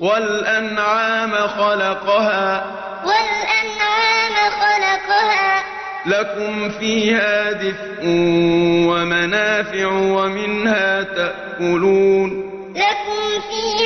والأنعام خلقها. والأنعام خلقها. لكم فيها دفء ومنافع ومنها تأكلون. لكم فيها